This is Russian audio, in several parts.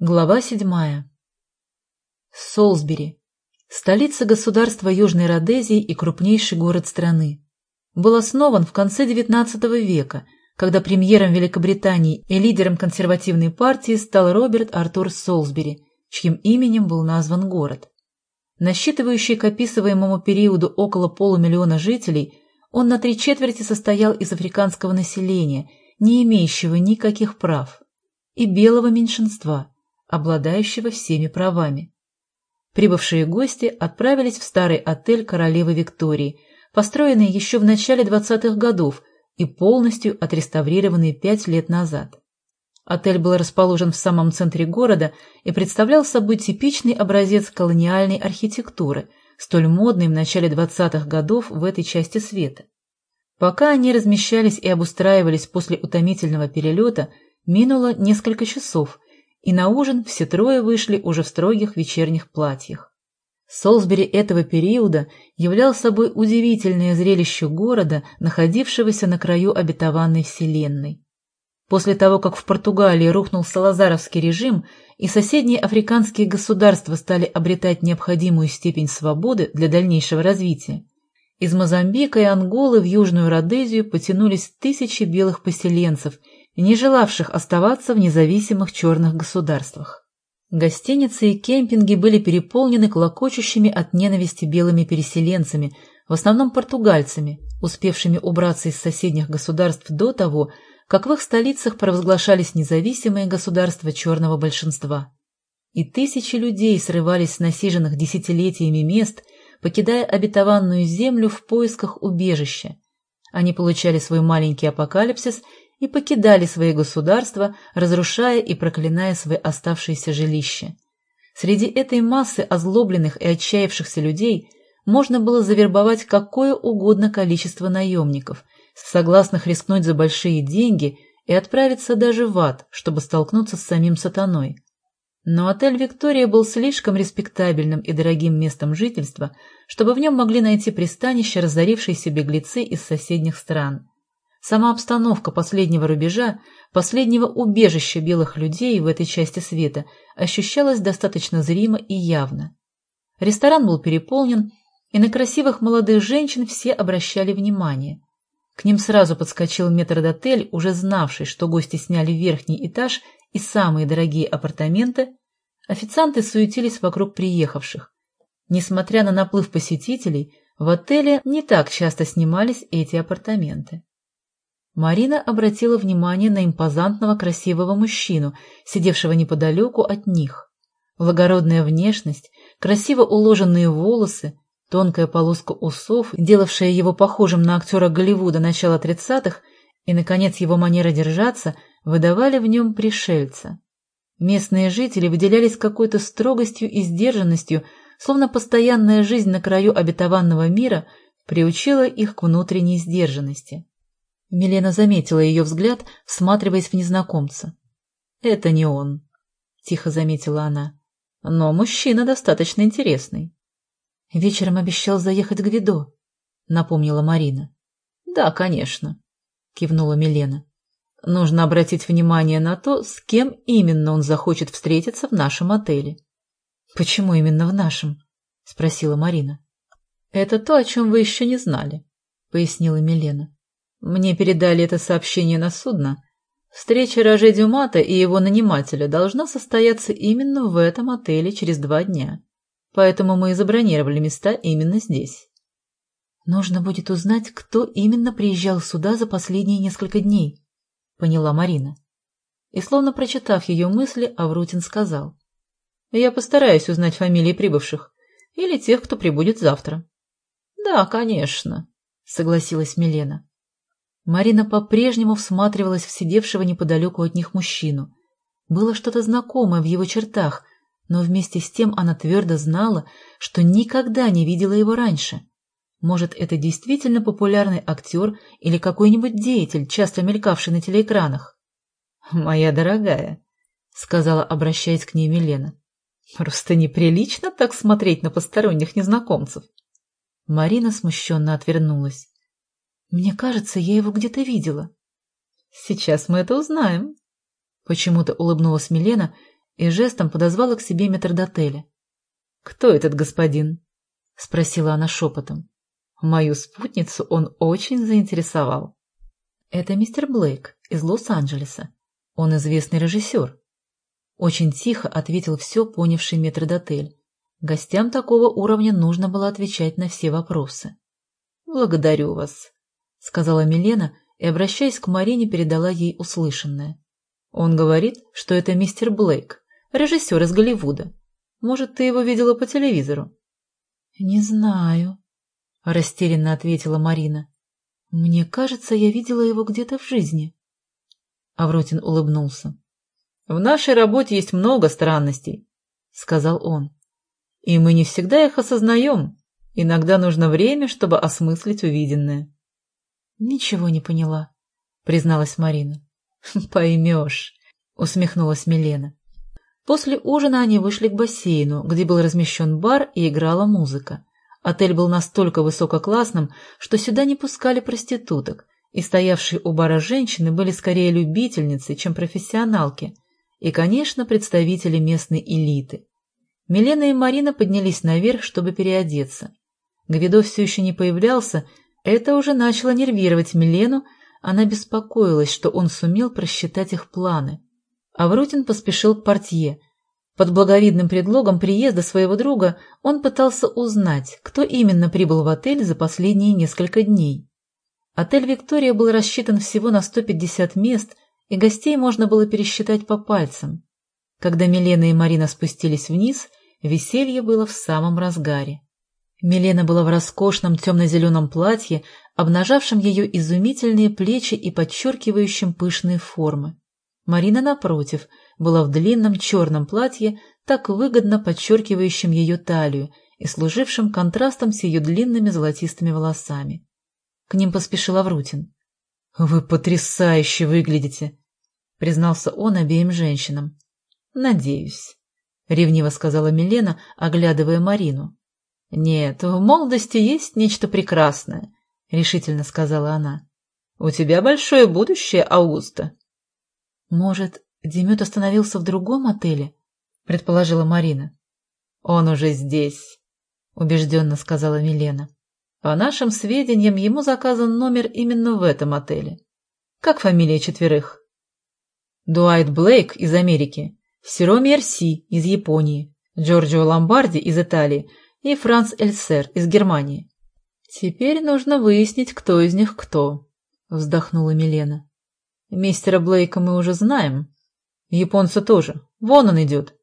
Глава седьмая. Солсбери. Столица государства Южной Родезии и крупнейший город страны. Был основан в конце XIX века, когда премьером Великобритании и лидером консервативной партии стал Роберт Артур Солсбери, чьим именем был назван город. Насчитывающий к описываемому периоду около полумиллиона жителей, он на три четверти состоял из африканского населения, не имеющего никаких прав, и белого меньшинства – обладающего всеми правами. Прибывшие гости отправились в старый отель королевы Виктории, построенный еще в начале 20-х годов и полностью отреставрированный пять лет назад. Отель был расположен в самом центре города и представлял собой типичный образец колониальной архитектуры, столь модный в начале 20-х годов в этой части света. Пока они размещались и обустраивались после утомительного перелета, минуло несколько часов, и на ужин все трое вышли уже в строгих вечерних платьях. Солсбери этого периода являл собой удивительное зрелище города, находившегося на краю обетованной вселенной. После того, как в Португалии рухнул салазаровский режим и соседние африканские государства стали обретать необходимую степень свободы для дальнейшего развития, из Мозамбика и Анголы в Южную Родезию потянулись тысячи белых поселенцев – не желавших оставаться в независимых черных государствах. Гостиницы и кемпинги были переполнены клокочущими от ненависти белыми переселенцами, в основном португальцами, успевшими убраться из соседних государств до того, как в их столицах провозглашались независимые государства черного большинства. И тысячи людей срывались с насиженных десятилетиями мест, покидая обетованную землю в поисках убежища. Они получали свой маленький апокалипсис и покидали свои государства, разрушая и проклиная свои оставшиеся жилища. Среди этой массы озлобленных и отчаявшихся людей можно было завербовать какое угодно количество наемников, согласных рискнуть за большие деньги и отправиться даже в ад, чтобы столкнуться с самим сатаной. Но отель «Виктория» был слишком респектабельным и дорогим местом жительства, чтобы в нем могли найти пристанище разорившиеся беглецы из соседних стран. Сама обстановка последнего рубежа, последнего убежища белых людей в этой части света ощущалась достаточно зримо и явно. Ресторан был переполнен, и на красивых молодых женщин все обращали внимание. К ним сразу подскочил метрдотель, уже знавший, что гости сняли верхний этаж и самые дорогие апартаменты. Официанты суетились вокруг приехавших. Несмотря на наплыв посетителей, в отеле не так часто снимались эти апартаменты. Марина обратила внимание на импозантного красивого мужчину, сидевшего неподалеку от них. Благородная внешность, красиво уложенные волосы, тонкая полоска усов, делавшая его похожим на актера Голливуда начала тридцатых, и, наконец, его манера держаться, выдавали в нем пришельца. Местные жители выделялись какой-то строгостью и сдержанностью, словно постоянная жизнь на краю обетованного мира приучила их к внутренней сдержанности. Милена заметила ее взгляд, всматриваясь в незнакомца. «Это не он», — тихо заметила она. «Но мужчина достаточно интересный». «Вечером обещал заехать к Видо», — напомнила Марина. «Да, конечно», — кивнула Милена. «Нужно обратить внимание на то, с кем именно он захочет встретиться в нашем отеле». «Почему именно в нашем?» — спросила Марина. «Это то, о чем вы еще не знали», — пояснила Милена. Мне передали это сообщение на судно. Встреча Роже Дюмата и его нанимателя должна состояться именно в этом отеле через два дня. Поэтому мы и забронировали места именно здесь. Нужно будет узнать, кто именно приезжал сюда за последние несколько дней, поняла Марина. И словно прочитав ее мысли, Аврутин сказал. Я постараюсь узнать фамилии прибывших или тех, кто прибудет завтра. Да, конечно, согласилась Милена. Марина по-прежнему всматривалась в сидевшего неподалеку от них мужчину. Было что-то знакомое в его чертах, но вместе с тем она твердо знала, что никогда не видела его раньше. Может, это действительно популярный актер или какой-нибудь деятель, часто мелькавший на телеэкранах? «Моя дорогая», — сказала, обращаясь к ней Милена, — «просто неприлично так смотреть на посторонних незнакомцев». Марина смущенно отвернулась. Мне кажется, я его где-то видела. Сейчас мы это узнаем. Почему-то улыбнулась Милена, и жестом подозвала к себе метрдотеля. «Кто этот господин?» — спросила она шепотом. Мою спутницу он очень заинтересовал. «Это мистер Блейк из Лос-Анджелеса. Он известный режиссер». Очень тихо ответил все понявший метрдотель. Гостям такого уровня нужно было отвечать на все вопросы. «Благодарю вас», — сказала Милена и, обращаясь к Марине, передала ей услышанное. «Он говорит, что это мистер Блейк, режиссер из Голливуда. Может, ты его видела по телевизору?» «Не знаю», — растерянно ответила Марина. «Мне кажется, я видела его где-то в жизни». Авротин улыбнулся. «В нашей работе есть много странностей», — сказал он. «И мы не всегда их осознаем. Иногда нужно время, чтобы осмыслить увиденное». «Ничего не поняла», — призналась Марина. «Поймешь», — усмехнулась Милена. После ужина они вышли к бассейну, где был размещен бар и играла музыка. Отель был настолько высококлассным, что сюда не пускали проституток, и стоявшие у бара женщины были скорее любительницы, чем профессионалки, и, конечно, представители местной элиты. Милена и Марина поднялись наверх, чтобы переодеться. Гвидо все еще не появлялся, это уже начало нервировать Милену, она беспокоилась, что он сумел просчитать их планы. Аврутин поспешил к портье. Под благовидным предлогом приезда своего друга он пытался узнать, кто именно прибыл в отель за последние несколько дней. Отель «Виктория» был рассчитан всего на 150 мест, и гостей можно было пересчитать по пальцам. Когда Милена и Марина спустились вниз, веселье было в самом разгаре. Милена была в роскошном темно-зеленом платье, обнажавшем ее изумительные плечи и подчеркивающем пышные формы. Марина, напротив, была в длинном черном платье, так выгодно подчеркивающем ее талию и служившим контрастом с ее длинными золотистыми волосами. К ним поспешил Аврутин. — Вы потрясающе выглядите! — признался он обеим женщинам. — Надеюсь, — ревниво сказала Милена, оглядывая Марину. — Нет, в молодости есть нечто прекрасное, — решительно сказала она. — У тебя большое будущее, Аугуста. «Может, Демет остановился в другом отеле?» — предположила Марина. «Он уже здесь», — убежденно сказала Милена. «По нашим сведениям, ему заказан номер именно в этом отеле. Как фамилия четверых?» «Дуайт Блейк из Америки, Сиро Мерси из Японии, Джорджио Ломбарди из Италии и Франц Эльсер из Германии». «Теперь нужно выяснить, кто из них кто», — вздохнула Милена. Мистера Блейка мы уже знаем. Японца тоже. Вон он идет.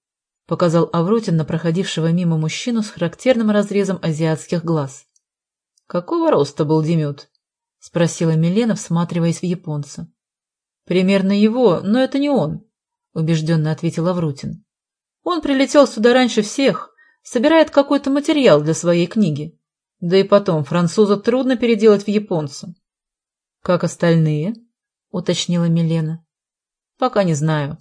— показал Авротин на проходившего мимо мужчину с характерным разрезом азиатских глаз. — Какого роста был Демют? — спросила Милена, всматриваясь в японца. — Примерно его, но это не он, — убежденно ответил Аврутин. — Он прилетел сюда раньше всех, собирает какой-то материал для своей книги. Да и потом, француза трудно переделать в японца. — Как остальные? — уточнила Милена. «Пока не знаю.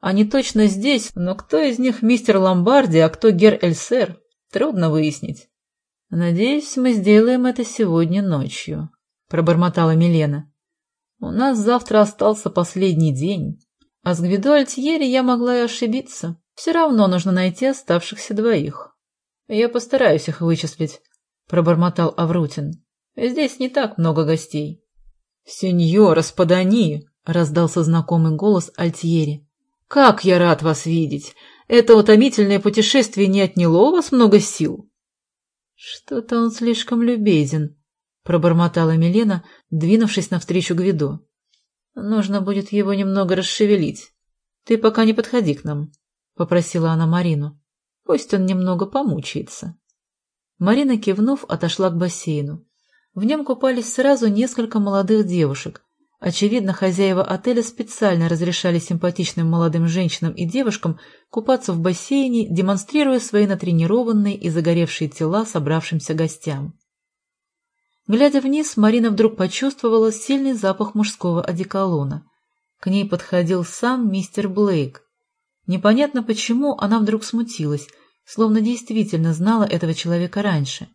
Они точно здесь, но кто из них мистер Ломбарди, а кто гер Эльсер, трудно выяснить. Надеюсь, мы сделаем это сегодня ночью», — пробормотала Милена. «У нас завтра остался последний день, а с Гвидо Альтьери я могла и ошибиться. Все равно нужно найти оставшихся двоих. Я постараюсь их вычислить», — пробормотал Аврутин. «Здесь не так много гостей». «Сеньор, спадани!» — раздался знакомый голос Альтьери. «Как я рад вас видеть! Это утомительное путешествие не отняло у вас много сил?» «Что-то он слишком любезен», — пробормотала Милена, двинувшись навстречу Гвидо. «Нужно будет его немного расшевелить. Ты пока не подходи к нам», — попросила она Марину. «Пусть он немного помучается». Марина, кивнув, отошла к бассейну. В нем купались сразу несколько молодых девушек. Очевидно, хозяева отеля специально разрешали симпатичным молодым женщинам и девушкам купаться в бассейне, демонстрируя свои натренированные и загоревшие тела собравшимся гостям. Глядя вниз, Марина вдруг почувствовала сильный запах мужского одеколона. К ней подходил сам мистер Блейк. Непонятно почему она вдруг смутилась, словно действительно знала этого человека раньше.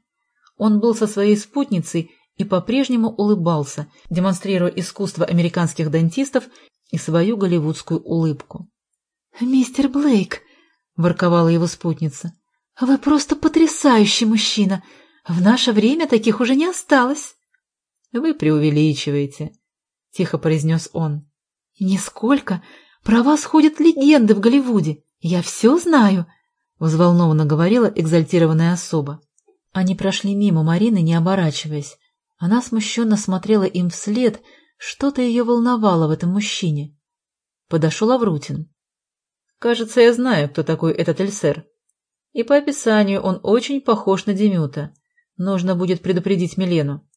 Он был со своей спутницей и по-прежнему улыбался, демонстрируя искусство американских дантистов и свою голливудскую улыбку. «Мистер Блейк», — ворковала его спутница, — «вы просто потрясающий мужчина. В наше время таких уже не осталось». «Вы преувеличиваете», — тихо произнес он. «Нисколько. Про вас ходят легенды в Голливуде. Я все знаю», — взволнованно говорила экзальтированная особа. Они прошли мимо Марины, не оборачиваясь. Она смущенно смотрела им вслед, что-то ее волновало в этом мужчине. Подошел Аврутин. «Кажется, я знаю, кто такой этот Эльсер. И по описанию он очень похож на Демюта. Нужно будет предупредить Милену».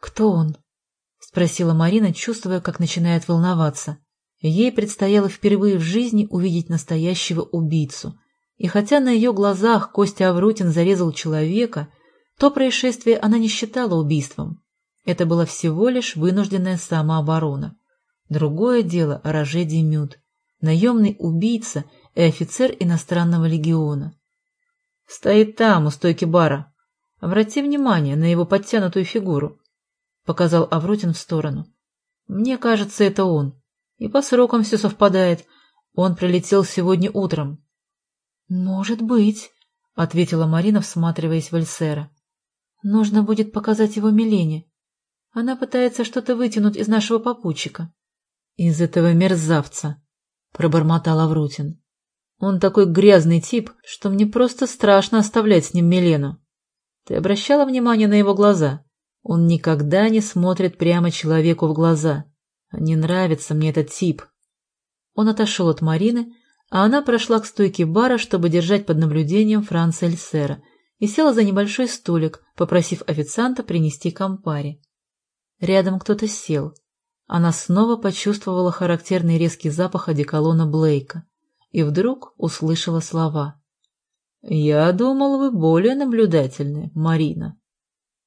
«Кто он?» — спросила Марина, чувствуя, как начинает волноваться. Ей предстояло впервые в жизни увидеть настоящего убийцу. И хотя на ее глазах Костя Аврутин зарезал человека, то происшествие она не считала убийством. Это была всего лишь вынужденная самооборона. Другое дело Роже Демют, наемный убийца и офицер иностранного легиона. «Стоит там, у стойки бара. Обрати внимание на его подтянутую фигуру», — показал Аврутин в сторону. «Мне кажется, это он. И по срокам все совпадает. Он прилетел сегодня утром». «Может быть», — ответила Марина, всматриваясь в Эльсера. «Нужно будет показать его Милене. Она пытается что-то вытянуть из нашего попутчика. — Из этого мерзавца, — пробормотал Аврутин. — Он такой грязный тип, что мне просто страшно оставлять с ним Милену. Ты обращала внимание на его глаза? Он никогда не смотрит прямо человеку в глаза. Не нравится мне этот тип. Он отошел от Марины, а она прошла к стойке бара, чтобы держать под наблюдением Франца Эльсера, и села за небольшой столик, попросив официанта принести компари. Рядом кто-то сел. Она снова почувствовала характерный резкий запах одеколона Блейка и вдруг услышала слова. «Я думал, вы более наблюдательны, Марина».